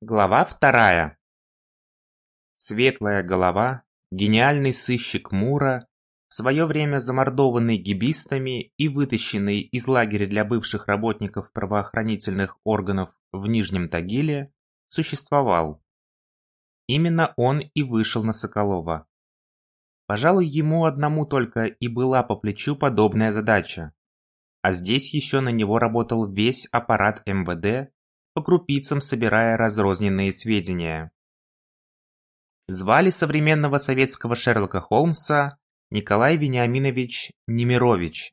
Глава вторая. Светлая голова, гениальный сыщик Мура, в свое время замордованный гибистами и вытащенный из лагеря для бывших работников правоохранительных органов в Нижнем Тагиле, существовал. Именно он и вышел на Соколова. Пожалуй, ему одному только и была по плечу подобная задача. А здесь еще на него работал весь аппарат МВД по крупицам собирая разрозненные сведения. Звали современного советского Шерлока Холмса Николай Вениаминович Немирович.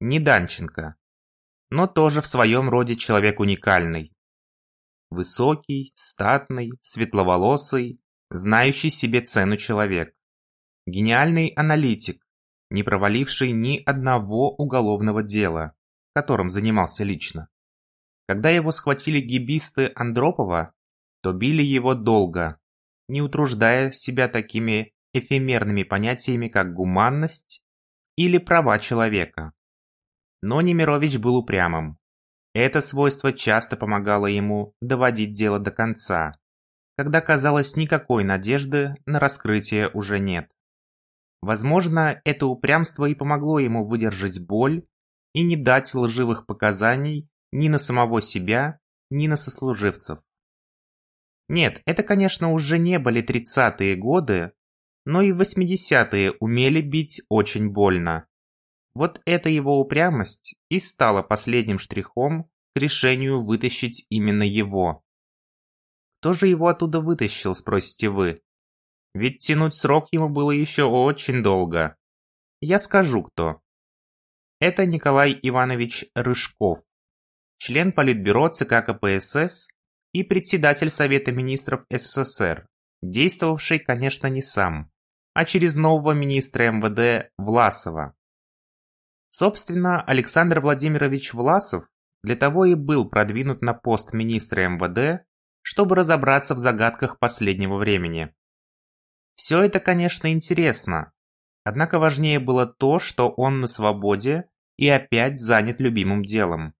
Не Данченко, но тоже в своем роде человек уникальный. Высокий, статный, светловолосый, знающий себе цену человек. Гениальный аналитик, не проваливший ни одного уголовного дела, которым занимался лично. Когда его схватили гибисты Андропова, то били его долго, не утруждая себя такими эфемерными понятиями, как гуманность или права человека. Но Немирович был упрямым. Это свойство часто помогало ему доводить дело до конца, когда казалось никакой надежды на раскрытие уже нет. Возможно, это упрямство и помогло ему выдержать боль и не дать лживых показаний ни на самого себя, ни на сослуживцев. Нет, это, конечно, уже не были тридцатые годы, но и восьмидесятые умели бить очень больно. Вот эта его упрямость и стала последним штрихом к решению вытащить именно его. Кто же его оттуда вытащил, спросите вы? Ведь тянуть срок ему было еще очень долго. Я скажу, кто. Это Николай Иванович Рыжков член Политбюро ЦК КПСС и председатель Совета министров СССР, действовавший, конечно, не сам, а через нового министра МВД Власова. Собственно, Александр Владимирович Власов для того и был продвинут на пост министра МВД, чтобы разобраться в загадках последнего времени. Все это, конечно, интересно, однако важнее было то, что он на свободе и опять занят любимым делом.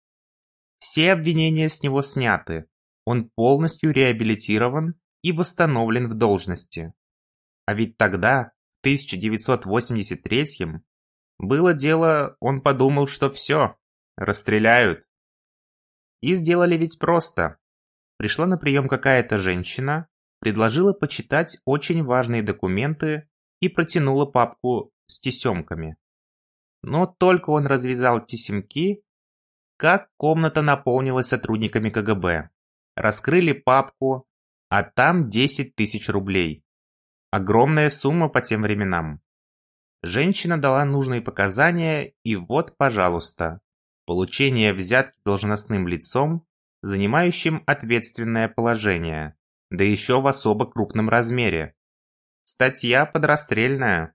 Все обвинения с него сняты. Он полностью реабилитирован и восстановлен в должности. А ведь тогда, в 1983-м, было дело, он подумал, что все, расстреляют. И сделали ведь просто. Пришла на прием какая-то женщина, предложила почитать очень важные документы и протянула папку с тесемками. Но только он развязал тесемки, как комната наполнилась сотрудниками КГБ. Раскрыли папку, а там 10 тысяч рублей. Огромная сумма по тем временам. Женщина дала нужные показания, и вот, пожалуйста, получение взятки должностным лицом, занимающим ответственное положение, да еще в особо крупном размере. Статья подрастрельная.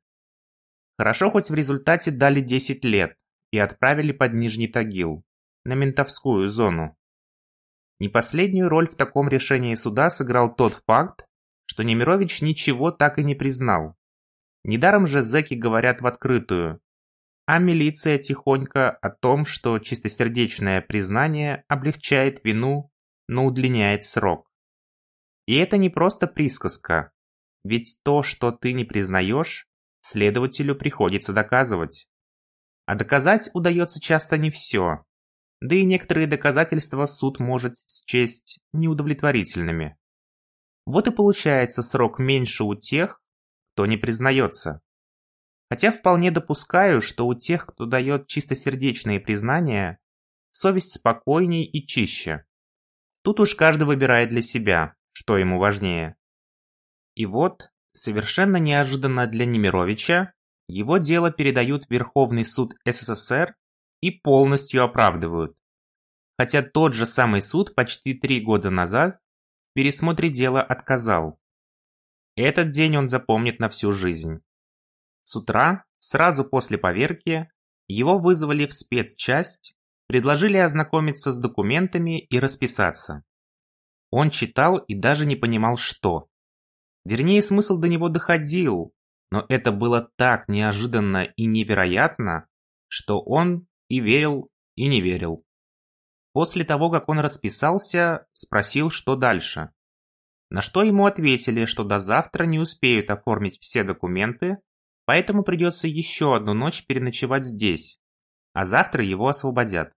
Хорошо, хоть в результате дали 10 лет и отправили под Нижний Тагил на ментовскую зону. Не последнюю роль в таком решении суда сыграл тот факт, что Немирович ничего так и не признал. Недаром же зэки говорят в открытую, а милиция тихонько о том, что чистосердечное признание облегчает вину, но удлиняет срок. И это не просто присказка, ведь то, что ты не признаешь, следователю приходится доказывать. А доказать удается часто не все, да и некоторые доказательства суд может счесть неудовлетворительными. Вот и получается срок меньше у тех, кто не признается. Хотя вполне допускаю, что у тех, кто дает чистосердечные признания, совесть спокойней и чище. Тут уж каждый выбирает для себя, что ему важнее. И вот, совершенно неожиданно для Немировича, его дело передают Верховный суд СССР и полностью оправдывают. Хотя тот же самый суд почти три года назад в пересмотре дела отказал. Этот день он запомнит на всю жизнь. С утра, сразу после поверки, его вызвали в спецчасть, предложили ознакомиться с документами и расписаться. Он читал и даже не понимал, что. Вернее, смысл до него доходил, но это было так неожиданно и невероятно, что он и верил, и не верил. После того, как он расписался, спросил, что дальше. На что ему ответили, что до завтра не успеют оформить все документы, поэтому придется еще одну ночь переночевать здесь, а завтра его освободят.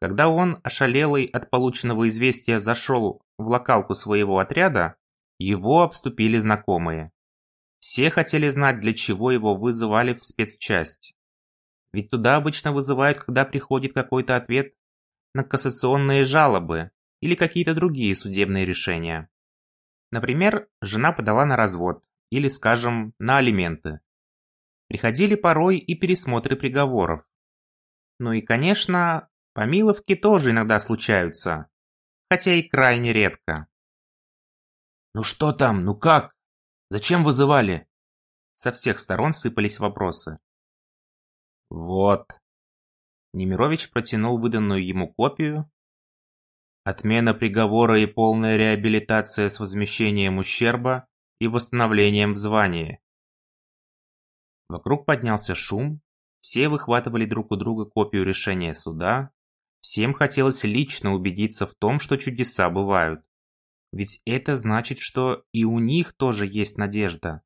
Когда он, ошалелый от полученного известия, зашел в локалку своего отряда, его обступили знакомые. Все хотели знать, для чего его вызывали в спецчасть. Ведь туда обычно вызывают, когда приходит какой-то ответ на кассационные жалобы или какие-то другие судебные решения. Например, жена подала на развод или, скажем, на алименты. Приходили порой и пересмотры приговоров. Ну и, конечно, помиловки тоже иногда случаются, хотя и крайне редко. «Ну что там? Ну как? Зачем вызывали?» Со всех сторон сыпались вопросы. «Вот». Немирович протянул выданную ему копию. Отмена приговора и полная реабилитация с возмещением ущерба и восстановлением в звании. Вокруг поднялся шум, все выхватывали друг у друга копию решения суда, всем хотелось лично убедиться в том, что чудеса бывают. Ведь это значит, что и у них тоже есть надежда.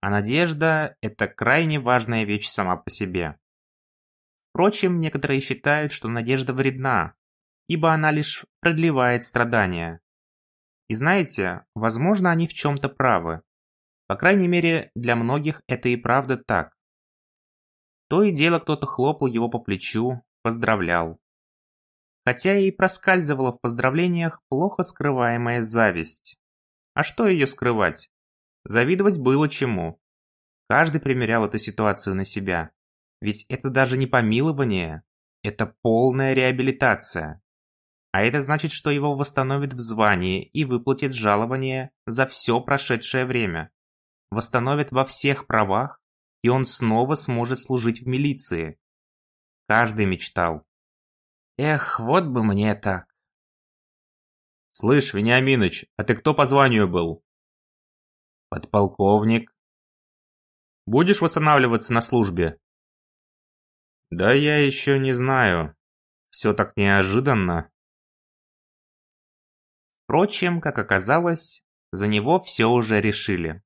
А надежда – это крайне важная вещь сама по себе. Впрочем, некоторые считают, что надежда вредна, ибо она лишь продлевает страдания. И знаете, возможно, они в чем-то правы. По крайней мере, для многих это и правда так. То и дело кто-то хлопал его по плечу, поздравлял хотя и проскальзывала в поздравлениях плохо скрываемая зависть. А что ее скрывать? Завидовать было чему. Каждый примерял эту ситуацию на себя. Ведь это даже не помилование, это полная реабилитация. А это значит, что его восстановят в звании и выплатят жалование за все прошедшее время. Восстановят во всех правах, и он снова сможет служить в милиции. Каждый мечтал. Эх, вот бы мне так. Слышь, Вениаминыч, а ты кто по званию был? Подполковник. Будешь восстанавливаться на службе? Да я еще не знаю. Все так неожиданно. Впрочем, как оказалось, за него все уже решили.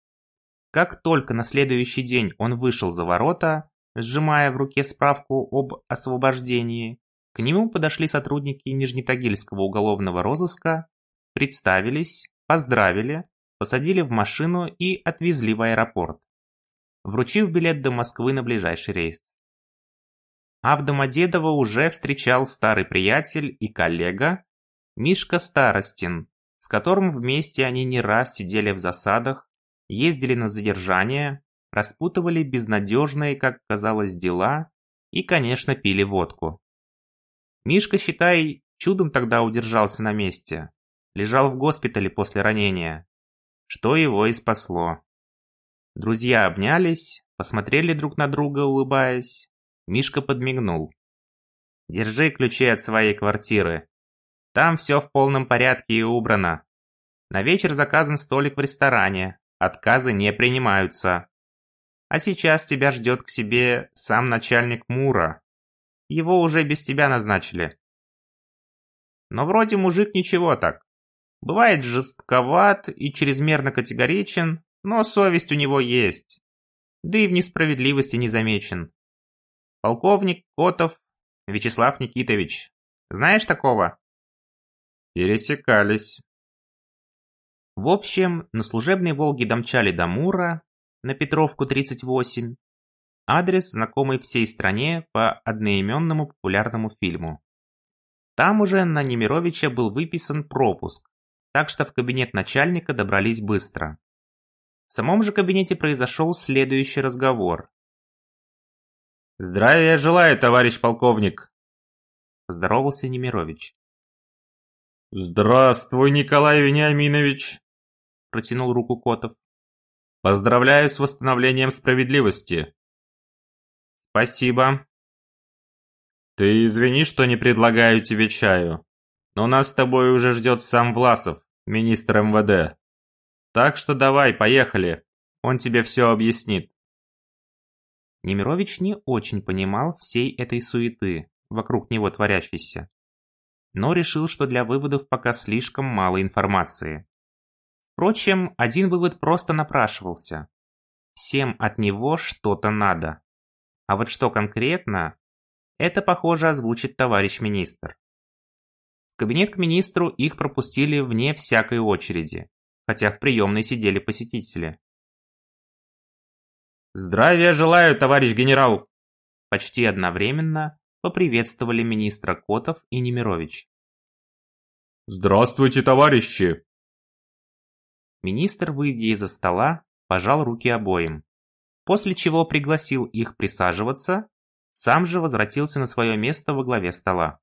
Как только на следующий день он вышел за ворота, сжимая в руке справку об освобождении, к нему подошли сотрудники Нижнетагильского уголовного розыска, представились, поздравили, посадили в машину и отвезли в аэропорт, вручив билет до Москвы на ближайший рейс. А в Домодедово уже встречал старый приятель и коллега Мишка Старостин, с которым вместе они не раз сидели в засадах, ездили на задержание, распутывали безнадежные, как казалось, дела и, конечно, пили водку. Мишка, считай, чудом тогда удержался на месте. Лежал в госпитале после ранения. Что его и спасло. Друзья обнялись, посмотрели друг на друга, улыбаясь. Мишка подмигнул. «Держи ключи от своей квартиры. Там все в полном порядке и убрано. На вечер заказан столик в ресторане. Отказы не принимаются. А сейчас тебя ждет к себе сам начальник Мура. Его уже без тебя назначили. Но вроде мужик ничего так. Бывает жестковат и чрезмерно категоричен, но совесть у него есть. Да и в несправедливости не замечен. Полковник Котов Вячеслав Никитович. Знаешь такого? Пересекались. В общем, на служебной «Волге» домчали до Мура, на Петровку 38, Адрес, знакомый всей стране по одноименному популярному фильму. Там уже на Немировича был выписан пропуск, так что в кабинет начальника добрались быстро. В самом же кабинете произошел следующий разговор. «Здравия желаю, товарищ полковник!» Поздоровался Немирович. «Здравствуй, Николай Вениаминович!» Протянул руку Котов. «Поздравляю с восстановлением справедливости!» «Спасибо». «Ты извини, что не предлагаю тебе чаю, но нас с тобой уже ждет сам Власов, министр МВД. Так что давай, поехали, он тебе все объяснит». Немирович не очень понимал всей этой суеты, вокруг него творящейся, но решил, что для выводов пока слишком мало информации. Впрочем, один вывод просто напрашивался. Всем от него что-то надо. А вот что конкретно, это, похоже, озвучит товарищ министр. В кабинет к министру их пропустили вне всякой очереди, хотя в приемной сидели посетители. «Здравия желаю, товарищ генерал!» Почти одновременно поприветствовали министра Котов и Немирович. «Здравствуйте, товарищи!» Министр, выйдя из-за стола, пожал руки обоим, после чего пригласил их присаживаться, сам же возвратился на свое место во главе стола.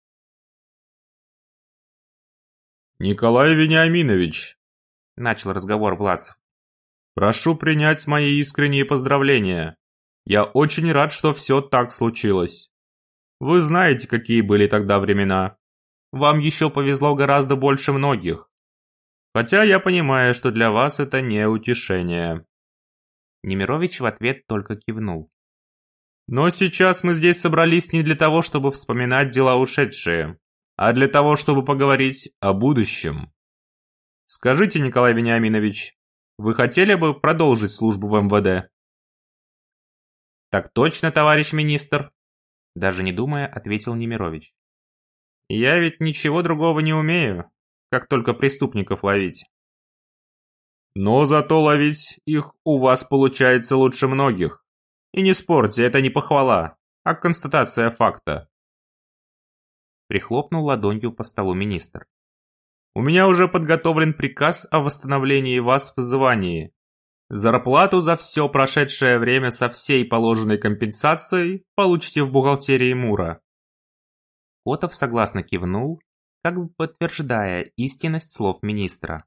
«Николай Вениаминович!» – начал разговор Власов. «Прошу принять мои искренние поздравления. Я очень рад, что все так случилось. Вы знаете, какие были тогда времена. Вам еще повезло гораздо больше многих. Хотя я понимаю, что для вас это не утешение. Немирович в ответ только кивнул. Но сейчас мы здесь собрались не для того, чтобы вспоминать дела ушедшие, а для того, чтобы поговорить о будущем. Скажите, Николай Вениаминович, вы хотели бы продолжить службу в МВД? Так точно, товарищ министр, даже не думая, ответил Немирович. Я ведь ничего другого не умею как только преступников ловить. Но зато ловить их у вас получается лучше многих. И не спорьте, это не похвала, а констатация факта. Прихлопнул ладонью по столу министр. У меня уже подготовлен приказ о восстановлении вас в звании. Зарплату за все прошедшее время со всей положенной компенсацией получите в бухгалтерии Мура. Котов согласно кивнул как бы подтверждая истинность слов министра.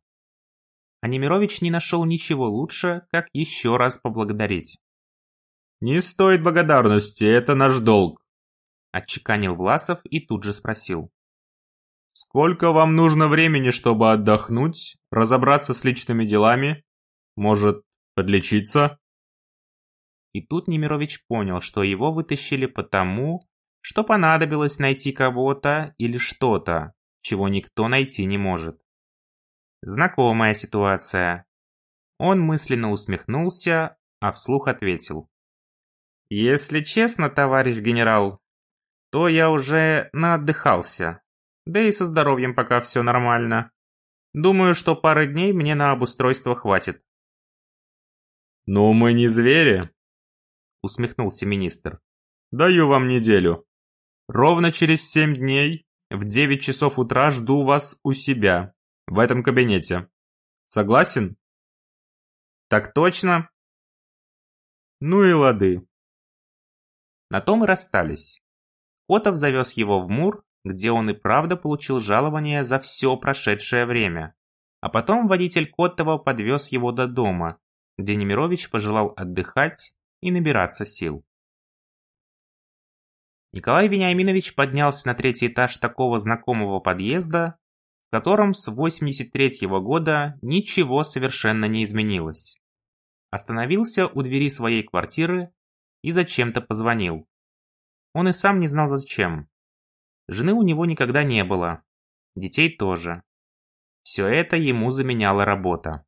А Немирович не нашел ничего лучше, как еще раз поблагодарить. «Не стоит благодарности, это наш долг», – отчеканил Власов и тут же спросил. «Сколько вам нужно времени, чтобы отдохнуть, разобраться с личными делами? Может, подлечиться?» И тут Немирович понял, что его вытащили потому, что понадобилось найти кого-то или что-то, чего никто найти не может. Знакомая ситуация. Он мысленно усмехнулся, а вслух ответил. «Если честно, товарищ генерал, то я уже наотдыхался. Да и со здоровьем пока все нормально. Думаю, что пары дней мне на обустройство хватит». «Но мы не звери», — усмехнулся министр. «Даю вам неделю. Ровно через семь дней в 9 часов утра жду вас у себя, в этом кабинете. Согласен? Так точно. Ну и лады. На том и расстались. Котов завез его в Мур, где он и правда получил жалование за все прошедшее время. А потом водитель Котова подвез его до дома, где Немирович пожелал отдыхать и набираться сил. Николай Вениаминович поднялся на третий этаж такого знакомого подъезда, в котором с 83 -го года ничего совершенно не изменилось. Остановился у двери своей квартиры и зачем-то позвонил. Он и сам не знал зачем. Жены у него никогда не было, детей тоже. Все это ему заменяла работа.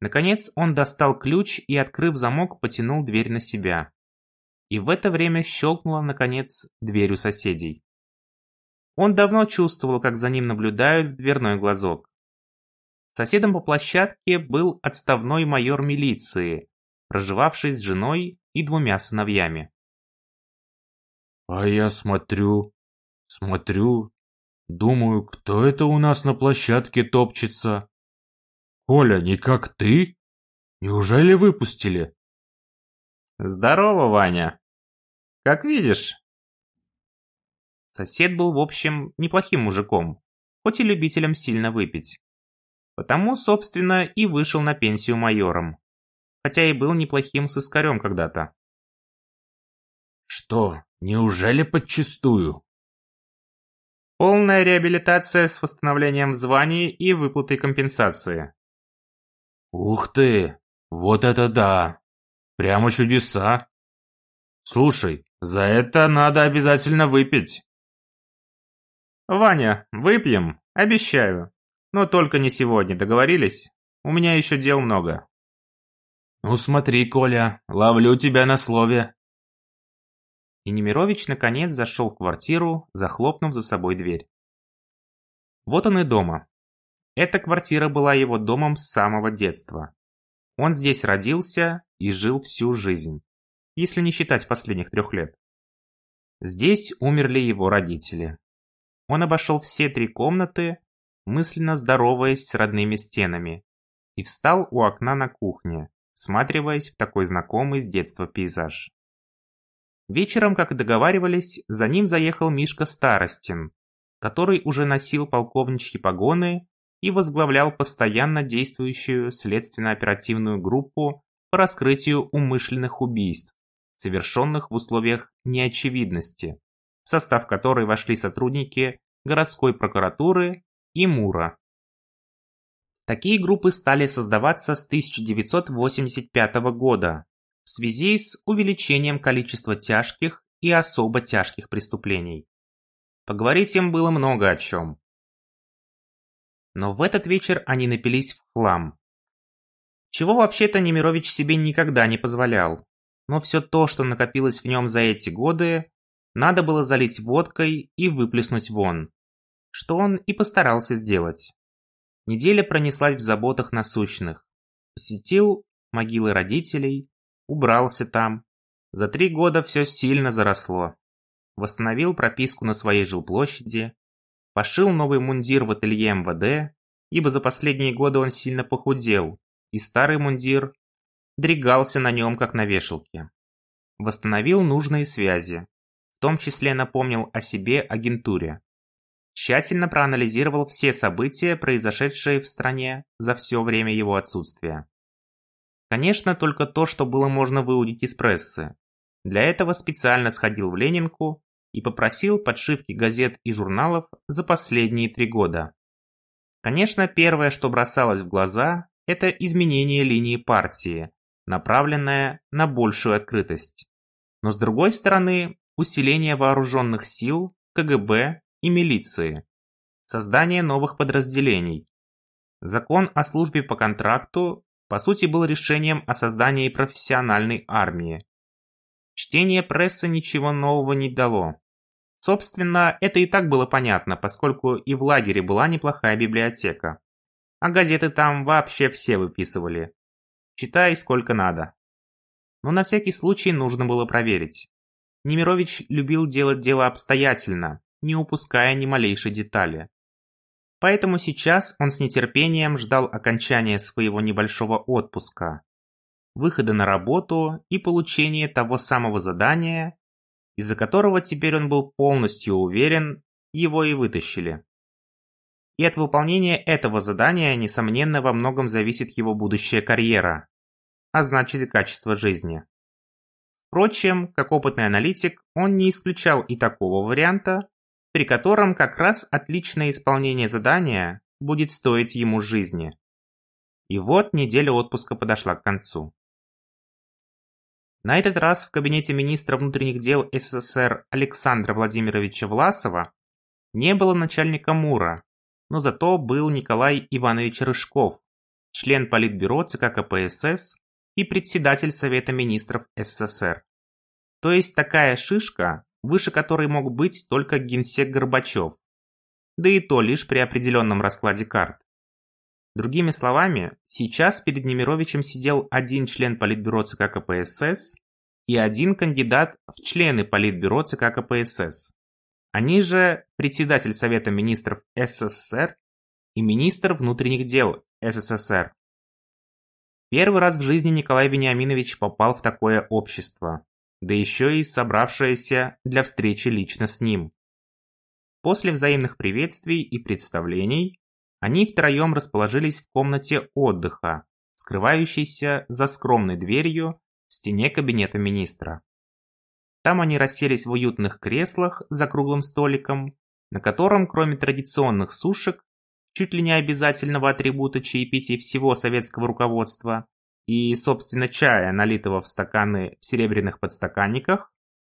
Наконец он достал ключ и, открыв замок, потянул дверь на себя. И в это время щелкнула, наконец, дверь у соседей. Он давно чувствовал, как за ним наблюдают в дверной глазок. Соседом по площадке был отставной майор милиции, проживавший с женой и двумя сыновьями. «А я смотрю, смотрю, думаю, кто это у нас на площадке топчется? Коля, не как ты? Неужели выпустили?» Здорово, Ваня. Как видишь. Сосед был, в общем, неплохим мужиком, хоть и любителем сильно выпить. Потому, собственно, и вышел на пенсию майором. Хотя и был неплохим сыскарем когда-то. Что, неужели подчистую? Полная реабилитация с восстановлением званий и выплатой компенсации. Ух ты, вот это да! Прямо чудеса. Слушай, за это надо обязательно выпить. Ваня, выпьем, обещаю. Но только не сегодня, договорились? У меня еще дел много. Ну смотри, Коля, ловлю тебя на слове. И Немирович наконец зашел в квартиру, захлопнув за собой дверь. Вот он и дома. Эта квартира была его домом с самого детства. Он здесь родился и жил всю жизнь, если не считать последних трех лет. Здесь умерли его родители. Он обошел все три комнаты, мысленно здороваясь с родными стенами, и встал у окна на кухне, всматриваясь в такой знакомый с детства пейзаж. Вечером, как и договаривались, за ним заехал Мишка Старостин, который уже носил полковничьи погоны и возглавлял постоянно действующую следственно-оперативную группу по раскрытию умышленных убийств, совершенных в условиях неочевидности, в состав которой вошли сотрудники городской прокуратуры и МУРа. Такие группы стали создаваться с 1985 года в связи с увеличением количества тяжких и особо тяжких преступлений. Поговорить им было много о чем. Но в этот вечер они напились в хлам. Чего вообще-то Немирович себе никогда не позволял но все то, что накопилось в нем за эти годы, надо было залить водкой и выплеснуть вон, что он и постарался сделать. Неделя пронеслась в заботах насущных. Посетил могилы родителей, убрался там. За три года все сильно заросло. Восстановил прописку на своей жилплощади, пошил новый мундир в ателье МВД, ибо за последние годы он сильно похудел, и старый мундир дрегался на нем, как на вешалке. Восстановил нужные связи, в том числе напомнил о себе агентуре. Тщательно проанализировал все события, произошедшие в стране за все время его отсутствия. Конечно, только то, что было можно выудить из прессы. Для этого специально сходил в Ленинку и попросил подшивки газет и журналов за последние три года. Конечно, первое, что бросалось в глаза, это изменение линии партии, направленная на большую открытость. Но с другой стороны, усиление вооруженных сил, КГБ и милиции, создание новых подразделений. Закон о службе по контракту по сути был решением о создании профессиональной армии. Чтение прессы ничего нового не дало. Собственно, это и так было понятно, поскольку и в лагере была неплохая библиотека. А газеты там вообще все выписывали. Читай сколько надо. Но на всякий случай нужно было проверить. Немирович любил делать дело обстоятельно, не упуская ни малейшей детали. Поэтому сейчас он с нетерпением ждал окончания своего небольшого отпуска, выхода на работу и получения того самого задания, из-за которого теперь он был полностью уверен, его и вытащили. И от выполнения этого задания, несомненно, во многом зависит его будущая карьера, а значит и качество жизни. Впрочем, как опытный аналитик, он не исключал и такого варианта, при котором как раз отличное исполнение задания будет стоить ему жизни. И вот неделя отпуска подошла к концу. На этот раз в кабинете министра внутренних дел СССР Александра Владимировича Власова не было начальника МУРа, но зато был Николай Иванович Рыжков, член Политбюро ЦК КПСС и председатель Совета Министров СССР. То есть такая шишка, выше которой мог быть только генсек Горбачев. Да и то лишь при определенном раскладе карт. Другими словами, сейчас перед Немировичем сидел один член Политбюро ЦК КПСС и один кандидат в члены Политбюро ЦК КПСС. Они же председатель Совета министров СССР и министр внутренних дел СССР. Первый раз в жизни Николай Вениаминович попал в такое общество, да еще и собравшееся для встречи лично с ним. После взаимных приветствий и представлений они втроем расположились в комнате отдыха, скрывающейся за скромной дверью в стене кабинета министра. Там они расселись в уютных креслах за круглым столиком, на котором, кроме традиционных сушек, чуть ли не обязательного атрибута чаепития всего советского руководства, и, собственно, чая, налитого в стаканы в серебряных подстаканниках,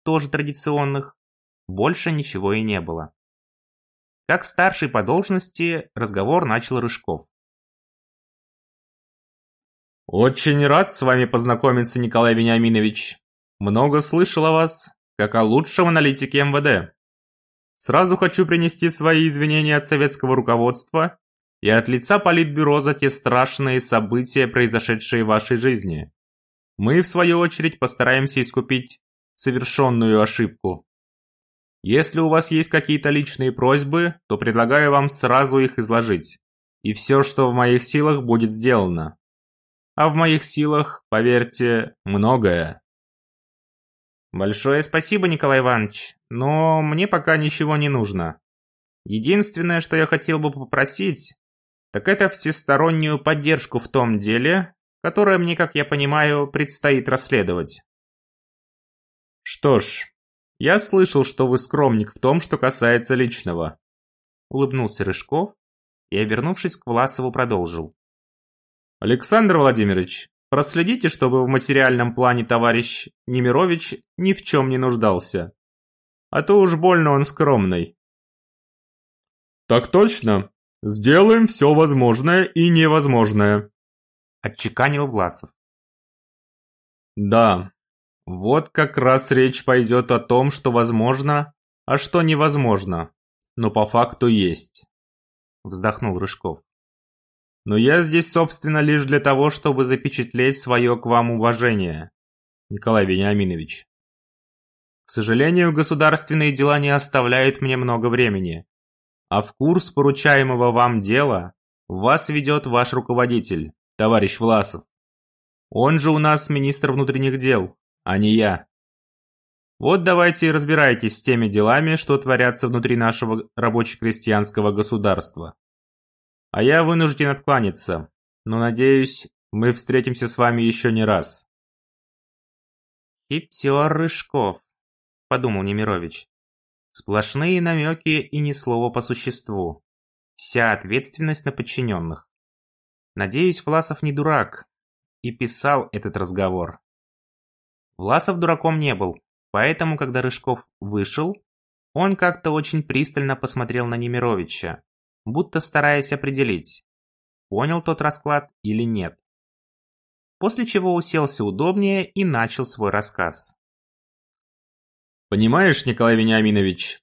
тоже традиционных, больше ничего и не было. Как старший по должности, разговор начал Рыжков. «Очень рад с вами познакомиться, Николай Вениаминович. Много слышал о вас, как о лучшем аналитике МВД. Сразу хочу принести свои извинения от советского руководства и от лица Политбюро за те страшные события, произошедшие в вашей жизни. Мы, в свою очередь, постараемся искупить совершенную ошибку. Если у вас есть какие-то личные просьбы, то предлагаю вам сразу их изложить. И все, что в моих силах, будет сделано. А в моих силах, поверьте, многое. Большое спасибо, Николай Иванович, но мне пока ничего не нужно. Единственное, что я хотел бы попросить, так это всестороннюю поддержку в том деле, которое мне, как я понимаю, предстоит расследовать. Что ж, я слышал, что вы скромник в том, что касается личного. Улыбнулся Рыжков и, обернувшись к Власову, продолжил. Александр Владимирович, проследите, чтобы в материальном плане товарищ Немирович ни в чем не нуждался. А то уж больно он скромный. Так точно, «Сделаем все возможное и невозможное», — отчеканил Власов. «Да, вот как раз речь пойдет о том, что возможно, а что невозможно, но по факту есть», — вздохнул Рыжков. «Но я здесь, собственно, лишь для того, чтобы запечатлеть свое к вам уважение, Николай Вениаминович. К сожалению, государственные дела не оставляют мне много времени, а в курс поручаемого вам дела вас ведет ваш руководитель, товарищ Власов. Он же у нас министр внутренних дел, а не я. Вот давайте и разбирайтесь с теми делами, что творятся внутри нашего рабоче-крестьянского государства. А я вынужден откланяться, но надеюсь, мы встретимся с вами еще не раз. «Хитер Рыжков», — подумал Немирович. Сплошные намеки и ни слова по существу. Вся ответственность на подчиненных. Надеюсь, Власов не дурак и писал этот разговор. Власов дураком не был, поэтому, когда Рыжков вышел, он как-то очень пристально посмотрел на Немировича, будто стараясь определить, понял тот расклад или нет. После чего уселся удобнее и начал свой рассказ. Понимаешь, Николай Вениаминович?»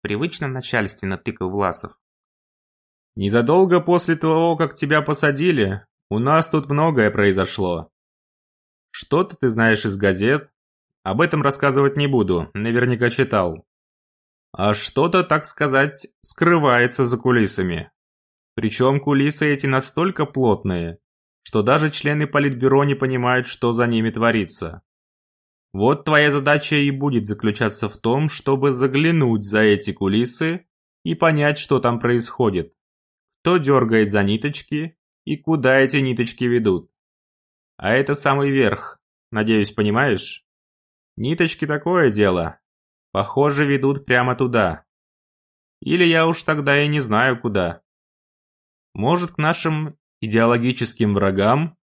Привычно начальственно тыкал Власов. «Незадолго после того, как тебя посадили, у нас тут многое произошло. Что-то ты знаешь из газет, об этом рассказывать не буду, наверняка читал. А что-то, так сказать, скрывается за кулисами. Причем кулисы эти настолько плотные, что даже члены политбюро не понимают, что за ними творится. Вот твоя задача и будет заключаться в том, чтобы заглянуть за эти кулисы и понять, что там происходит. Кто дергает за ниточки и куда эти ниточки ведут. А это самый верх, надеюсь, понимаешь? Ниточки такое дело. Похоже, ведут прямо туда. Или я уж тогда и не знаю куда. Может, к нашим идеологическим врагам?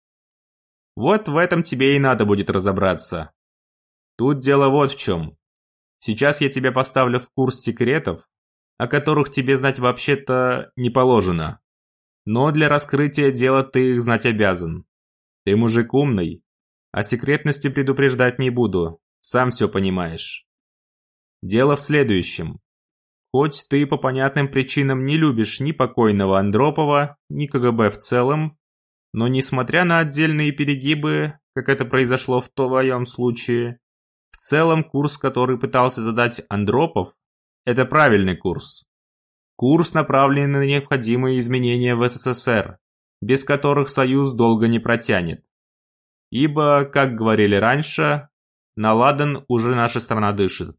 Вот в этом тебе и надо будет разобраться. Тут дело вот в чем. Сейчас я тебя поставлю в курс секретов, о которых тебе знать вообще-то не положено. Но для раскрытия дела ты их знать обязан. Ты мужик умный, а секретностью предупреждать не буду, сам все понимаешь. Дело в следующем. Хоть ты по понятным причинам не любишь ни покойного Андропова, ни КГБ в целом, но несмотря на отдельные перегибы, как это произошло в твоем случае, целом, курс, который пытался задать Андропов, это правильный курс. Курс, направленный на необходимые изменения в СССР, без которых Союз долго не протянет. Ибо, как говорили раньше, на ладан уже наша страна дышит.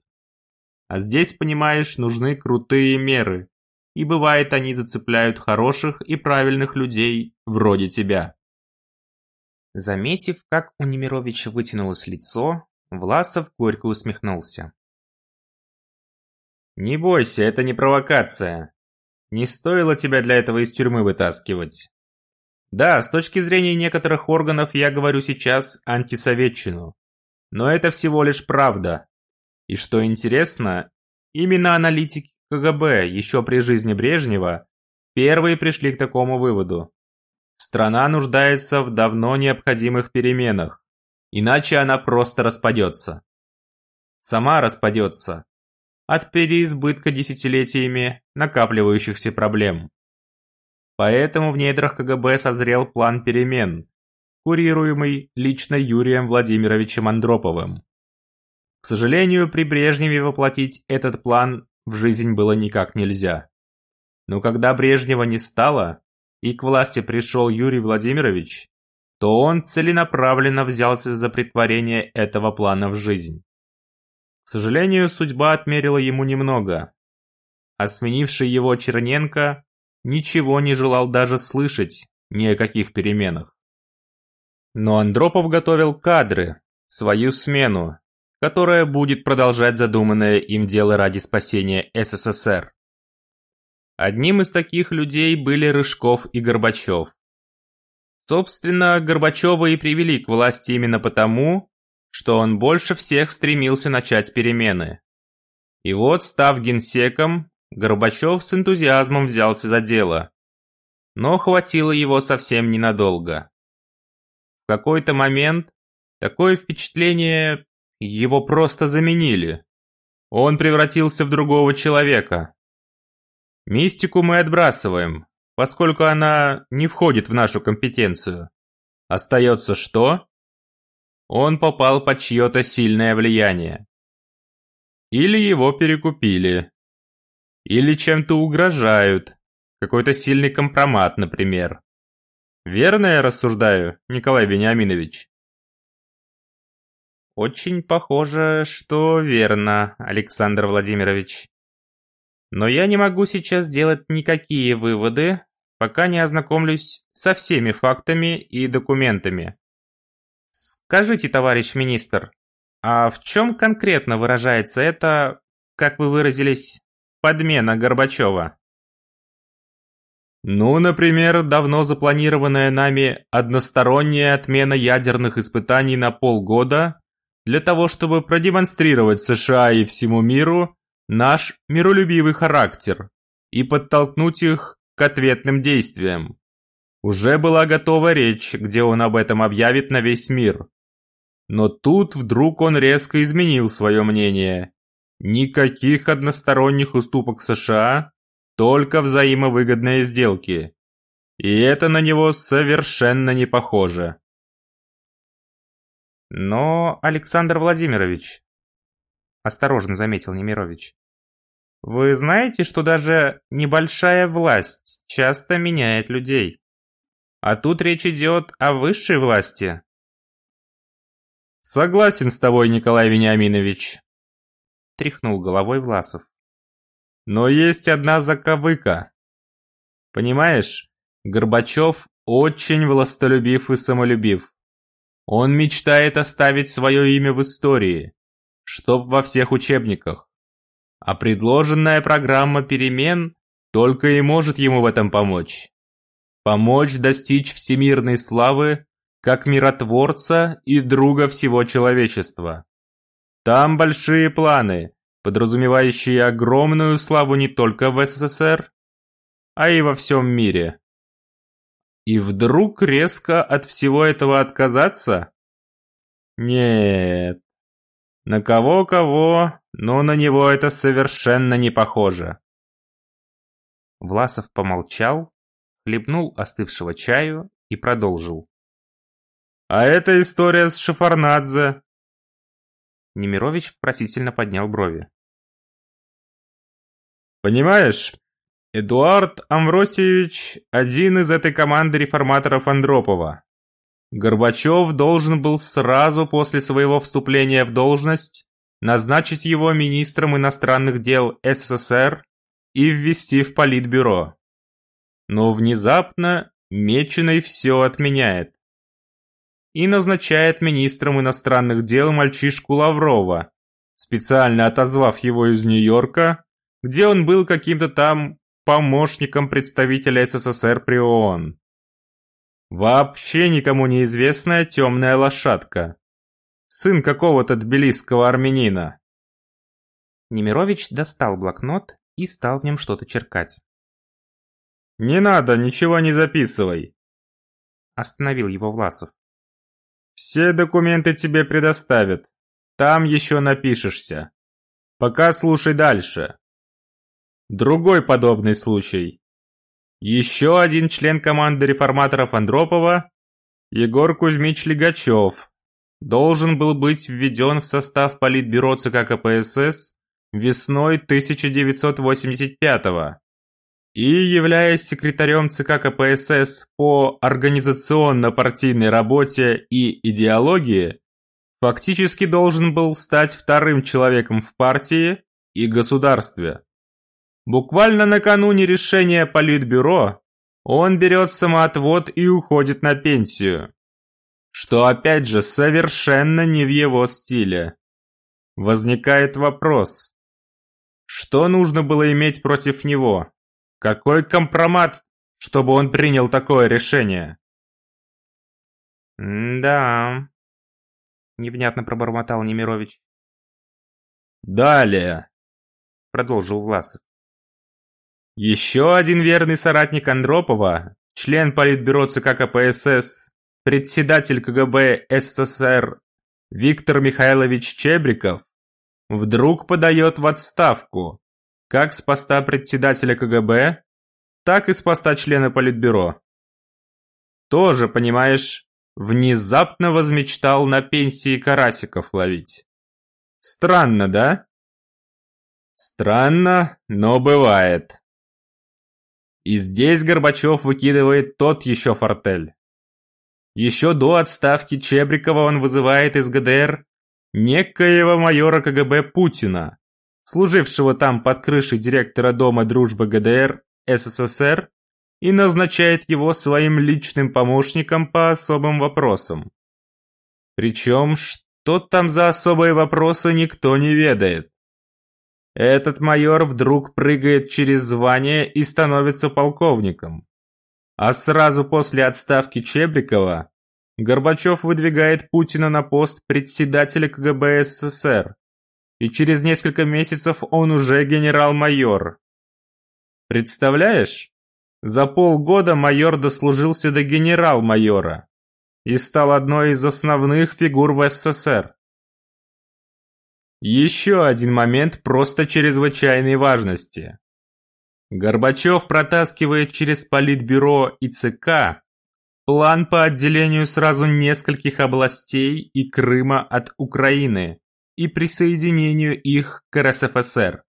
А здесь, понимаешь, нужны крутые меры, и бывает они зацепляют хороших и правильных людей вроде тебя. Заметив, как у Немировича вытянулось лицо, Власов горько усмехнулся. «Не бойся, это не провокация. Не стоило тебя для этого из тюрьмы вытаскивать. Да, с точки зрения некоторых органов я говорю сейчас антисоветчину. Но это всего лишь правда. И что интересно, именно аналитики КГБ еще при жизни Брежнева первые пришли к такому выводу. Страна нуждается в давно необходимых переменах, иначе она просто распадется. Сама распадется от переизбытка десятилетиями накапливающихся проблем. Поэтому в недрах КГБ созрел план перемен, курируемый лично Юрием Владимировичем Андроповым. К сожалению, при Брежневе воплотить этот план в жизнь было никак нельзя. Но когда Брежнева не стало, и к власти пришел Юрий Владимирович, то он целенаправленно взялся за притворение этого плана в жизнь. К сожалению, судьба отмерила ему немного, а сменивший его Черненко ничего не желал даже слышать ни о каких переменах. Но Андропов готовил кадры, свою смену, которая будет продолжать задуманное им дело ради спасения СССР. Одним из таких людей были Рыжков и Горбачев. Собственно, Горбачева и привели к власти именно потому, что он больше всех стремился начать перемены. И вот, став генсеком, Горбачев с энтузиазмом взялся за дело. Но хватило его совсем ненадолго. В какой-то момент такое впечатление его просто заменили. Он превратился в другого человека. Мистику мы отбрасываем, поскольку она не входит в нашу компетенцию. Остается что? Он попал под чье-то сильное влияние. Или его перекупили. Или чем-то угрожают. Какой-то сильный компромат, например. Верно я рассуждаю, Николай Вениаминович? Очень похоже, что верно, Александр Владимирович. Но я не могу сейчас сделать никакие выводы, пока не ознакомлюсь со всеми фактами и документами. Скажите, товарищ министр, а в чем конкретно выражается это, как вы выразились, подмена Горбачева? Ну, например, давно запланированная нами односторонняя отмена ядерных испытаний на полгода для того, чтобы продемонстрировать США и всему миру, наш миролюбивый характер и подтолкнуть их к ответным действиям. Уже была готова речь, где он об этом объявит на весь мир. Но тут вдруг он резко изменил свое мнение. Никаких односторонних уступок США, только взаимовыгодные сделки. И это на него совершенно не похоже. Но, Александр Владимирович, осторожно заметил Немирович, вы знаете, что даже небольшая власть часто меняет людей? А тут речь идет о высшей власти. Согласен с тобой, Николай Вениаминович. Тряхнул головой Власов. Но есть одна заковыка. Понимаешь, Горбачев очень властолюбив и самолюбив. Он мечтает оставить свое имя в истории, чтоб во всех учебниках. А предложенная программа перемен только и может ему в этом помочь. Помочь достичь всемирной славы как миротворца и друга всего человечества. Там большие планы, подразумевающие огромную славу не только в СССР, а и во всем мире. И вдруг резко от всего этого отказаться? Нет, на кого-кого, но на него это совершенно не похоже. Власов помолчал, хлебнул остывшего чаю и продолжил. «А эта история с Шифарнадзе?» Немирович вопросительно поднял брови. «Понимаешь, Эдуард Амвросиевич – один из этой команды реформаторов Андропова. Горбачев должен был сразу после своего вступления в должность назначить его министром иностранных дел СССР и ввести в Политбюро. Но внезапно Меченый все отменяет. И назначает министром иностранных дел мальчишку Лаврова, специально отозвав его из Нью-Йорка, где он был каким-то там помощником представителя СССР при ООН. Вообще никому неизвестная темная лошадка. Сын какого-то тбилисского армянина. Немирович достал блокнот и стал в нем что-то черкать. «Не надо, ничего не записывай. Остановил его Власов. Все документы тебе предоставят. Там еще напишешься. Пока слушай дальше. Другой подобный случай. Еще один член команды реформаторов Андропова, Егор Кузьмич Легачев, должен был быть введен в состав Политбюро ЦК КПСС весной 1985 года и, являясь секретарем ЦК КПСС по организационно-партийной работе и идеологии, фактически должен был стать вторым человеком в партии и государстве. Буквально накануне решения Политбюро он берет самоотвод и уходит на пенсию. Что опять же совершенно не в его стиле. Возникает вопрос. Что нужно было иметь против него? Какой компромат, чтобы он принял такое решение? «Да...» — невнятно пробормотал Немирович. «Далее», — продолжил Власов. Еще один верный соратник Андропова, член Политбюро ЦК КПСС, председатель КГБ СССР Виктор Михайлович Чебриков, вдруг подает в отставку как с поста председателя КГБ, так и с поста члена Политбюро. Тоже, понимаешь, внезапно возмечтал на пенсии карасиков ловить. Странно, да? Странно, но бывает. И здесь Горбачев выкидывает тот еще фортель. Еще до отставки Чебрикова он вызывает из ГДР некоего майора КГБ Путина, служившего там под крышей директора Дома дружбы ГДР СССР, и назначает его своим личным помощником по особым вопросам. Причем, что там за особые вопросы, никто не ведает. Этот майор вдруг прыгает через звание и становится полковником. А сразу после отставки Чебрикова Горбачев выдвигает Путина на пост председателя КГБ СССР, и через несколько месяцев он уже генерал-майор. Представляешь? За полгода майор дослужился до генерал-майора и стал одной из основных фигур в СССР. Еще один момент просто чрезвычайной важности. Горбачев протаскивает через Политбюро и ЦК план по отделению сразу нескольких областей и Крыма от Украины и присоединению их к РСФСР.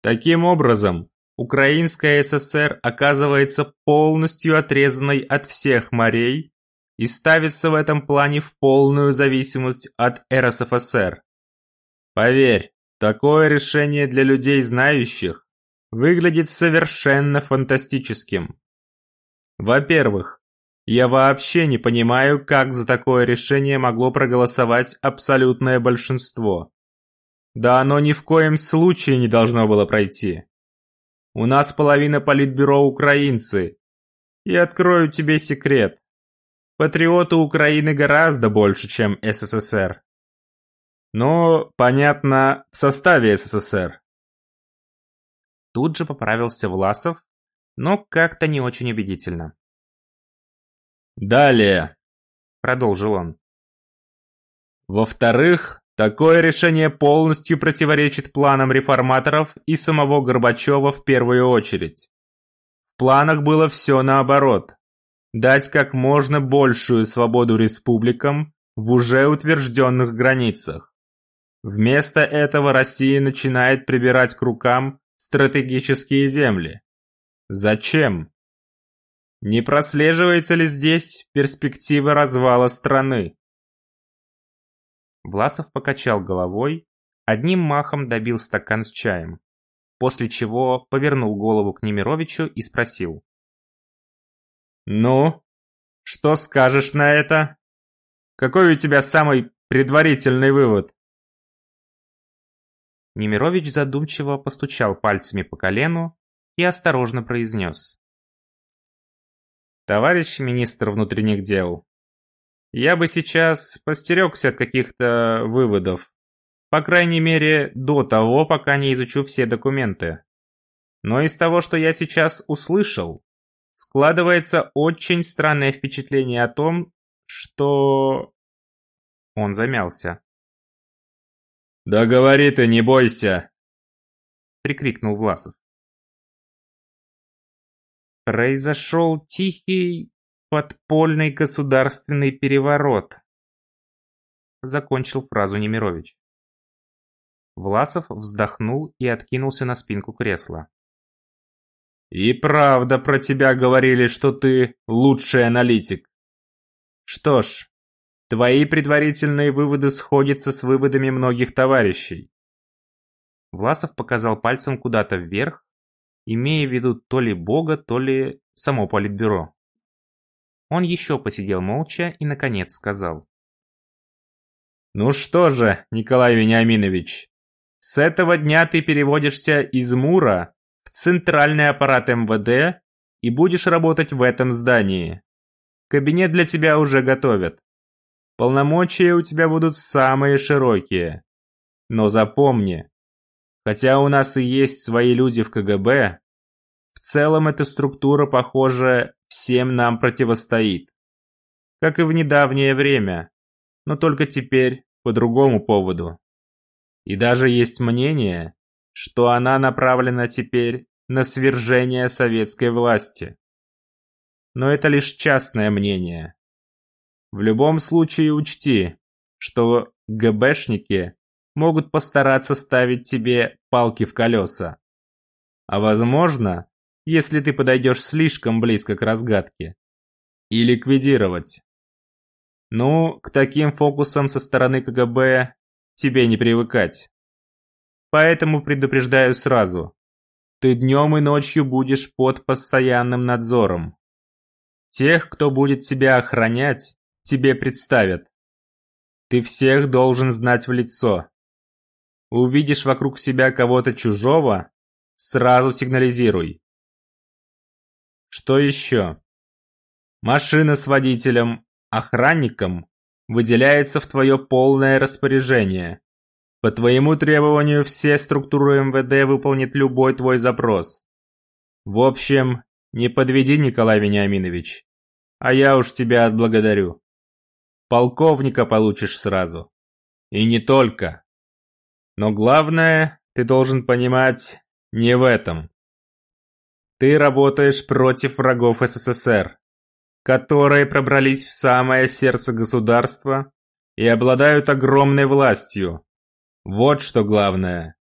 Таким образом, Украинская ССР оказывается полностью отрезанной от всех морей и ставится в этом плане в полную зависимость от РСФСР. Поверь, такое решение для людей знающих выглядит совершенно фантастическим. Во-первых, я вообще не понимаю, как за такое решение могло проголосовать абсолютное большинство. Да оно ни в коем случае не должно было пройти. У нас половина политбюро украинцы. И открою тебе секрет. Патриоты Украины гораздо больше, чем СССР. Но, понятно, в составе СССР. Тут же поправился Власов, но как-то не очень убедительно. Далее, продолжил он. Во-вторых, такое решение полностью противоречит планам реформаторов и самого Горбачева в первую очередь. В планах было все наоборот. Дать как можно большую свободу республикам в уже утвержденных границах. Вместо этого Россия начинает прибирать к рукам стратегические земли. Зачем? Не прослеживается ли здесь перспектива развала страны? Власов покачал головой, одним махом добил стакан с чаем, после чего повернул голову к Немировичу и спросил. «Ну, что скажешь на это? Какой у тебя самый предварительный вывод?» Немирович задумчиво постучал пальцами по колену и осторожно произнес. Товарищ министр внутренних дел, я бы сейчас постерегся от каких-то выводов. По крайней мере, до того, пока не изучу все документы. Но из того, что я сейчас услышал, Складывается очень странное впечатление о том, что... Он замялся. «Да говори ты, не бойся!» Прикрикнул Власов. Произошел тихий подпольный государственный переворот. Закончил фразу Немирович. Власов вздохнул и откинулся на спинку кресла. «И правда про тебя говорили, что ты лучший аналитик. Что ж, твои предварительные выводы сходятся с выводами многих товарищей». Власов показал пальцем куда-то вверх, имея в виду то ли Бога, то ли само политбюро. Он еще посидел молча и, наконец, сказал. «Ну что же, Николай Вениаминович, с этого дня ты переводишься из МУРа в центральный аппарат МВД и будешь работать в этом здании. Кабинет для тебя уже готовят. Полномочия у тебя будут самые широкие. Но запомни, Хотя у нас и есть свои люди в КГБ, в целом эта структура, похоже, всем нам противостоит. Как и в недавнее время, но только теперь по другому поводу. И даже есть мнение, что она направлена теперь на свержение советской власти. Но это лишь частное мнение. В любом случае учти, что ГБшники могут постараться ставить тебе палки в колеса. А возможно, если ты подойдешь слишком близко к разгадке, и ликвидировать. Ну, к таким фокусам со стороны КГБ тебе не привыкать. Поэтому предупреждаю сразу. Ты днем и ночью будешь под постоянным надзором. Тех, кто будет тебя охранять, тебе представят. Ты всех должен знать в лицо. Увидишь вокруг себя кого-то чужого, сразу сигнализируй. Что еще? Машина с водителем, охранником выделяется в твое полное распоряжение. По твоему требованию все структуры МВД выполнят любой твой запрос. В общем, не подведи, Николай Вениаминович, а я уж тебя отблагодарю. Полковника получишь сразу. И не только. Но главное, ты должен понимать, не в этом. Ты работаешь против врагов СССР, которые пробрались в самое сердце государства и обладают огромной властью. Вот что главное.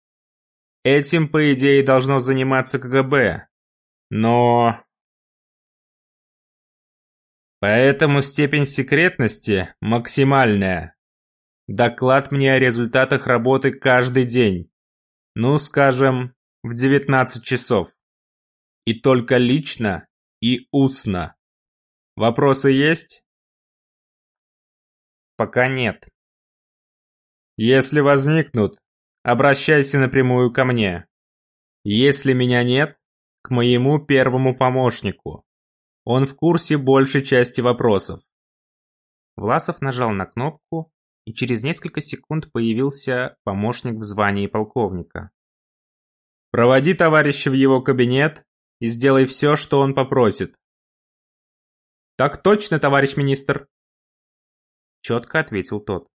Этим, по идее, должно заниматься КГБ. Но... Поэтому степень секретности максимальная. Доклад мне о результатах работы каждый день. Ну, скажем, в 19 часов. И только лично и устно. Вопросы есть? Пока нет. Если возникнут, обращайся напрямую ко мне. Если меня нет, к моему первому помощнику. Он в курсе большей части вопросов. Власов нажал на кнопку, и через несколько секунд появился помощник в звании полковника. «Проводи товарища в его кабинет и сделай все, что он попросит». «Так точно, товарищ министр!» Четко ответил тот.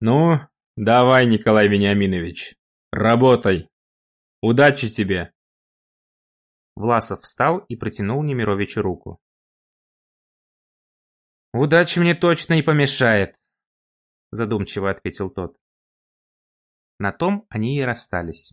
«Ну, давай, Николай Вениаминович, работай. Удачи тебе!» Власов встал и протянул Немировичу руку. «Удача мне точно не помешает», задумчиво ответил тот. На том они и расстались.